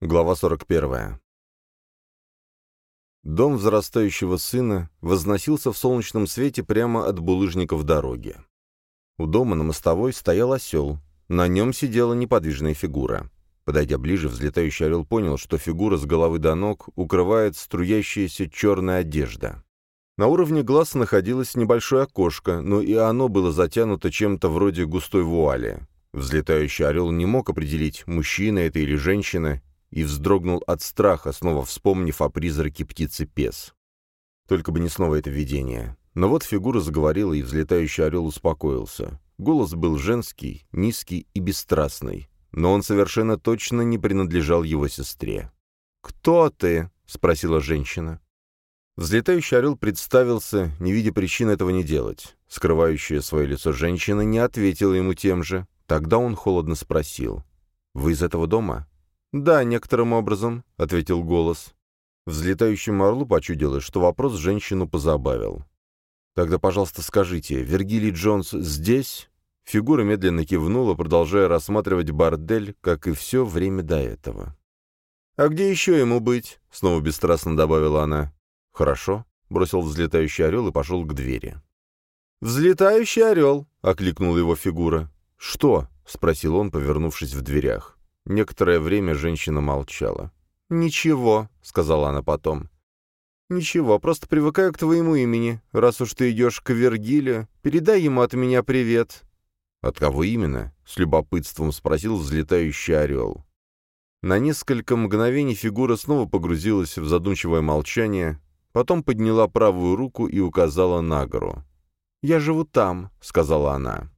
Глава 41. Дом взрастающего сына возносился в солнечном свете прямо от булыжников дороги. У дома на мостовой стоял осел, на нем сидела неподвижная фигура. Подойдя ближе, взлетающий орел понял, что фигура с головы до ног укрывает струящаяся черная одежда. На уровне глаз находилось небольшое окошко, но и оно было затянуто чем-то вроде густой вуали. Взлетающий орел не мог определить, мужчина это или женщина, и вздрогнул от страха, снова вспомнив о призраке птицы Пес. Только бы не снова это видение. Но вот фигура заговорила, и взлетающий орел успокоился. Голос был женский, низкий и бесстрастный, но он совершенно точно не принадлежал его сестре. «Кто ты?» — спросила женщина. Взлетающий орел представился, не видя причин этого не делать. Скрывающая свое лицо женщина не ответила ему тем же. Тогда он холодно спросил. «Вы из этого дома?» «Да, некоторым образом», — ответил голос. Взлетающему орлу почудилось, что вопрос женщину позабавил. «Тогда, пожалуйста, скажите, Вергилий Джонс здесь?» Фигура медленно кивнула, продолжая рассматривать бордель, как и все время до этого. «А где еще ему быть?» — снова бесстрастно добавила она. «Хорошо», — бросил взлетающий орел и пошел к двери. «Взлетающий орел!» — окликнула его фигура. «Что?» — спросил он, повернувшись в дверях. Некоторое время женщина молчала. «Ничего», — сказала она потом. «Ничего, просто привыкаю к твоему имени. Раз уж ты идешь к Вергилию, передай ему от меня привет». «От кого именно?» — с любопытством спросил взлетающий орел. На несколько мгновений фигура снова погрузилась в задумчивое молчание, потом подняла правую руку и указала на гору. «Я живу там», — сказала она.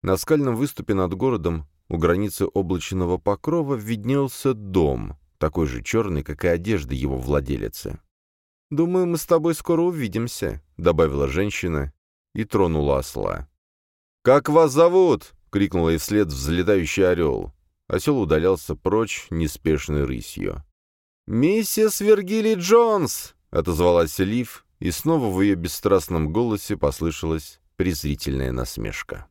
На скальном выступе над городом у границы облачного покрова виднелся дом, такой же черный, как и одежда его владелицы. «Думаю, мы с тобой скоро увидимся», — добавила женщина и тронула осла. «Как вас зовут?» — крикнула ей вслед взлетающий орел. Осел удалялся прочь неспешной рысью. «Миссис Вергилий Джонс!» — отозвалась Лив, и снова в ее бесстрастном голосе послышалась презрительная насмешка.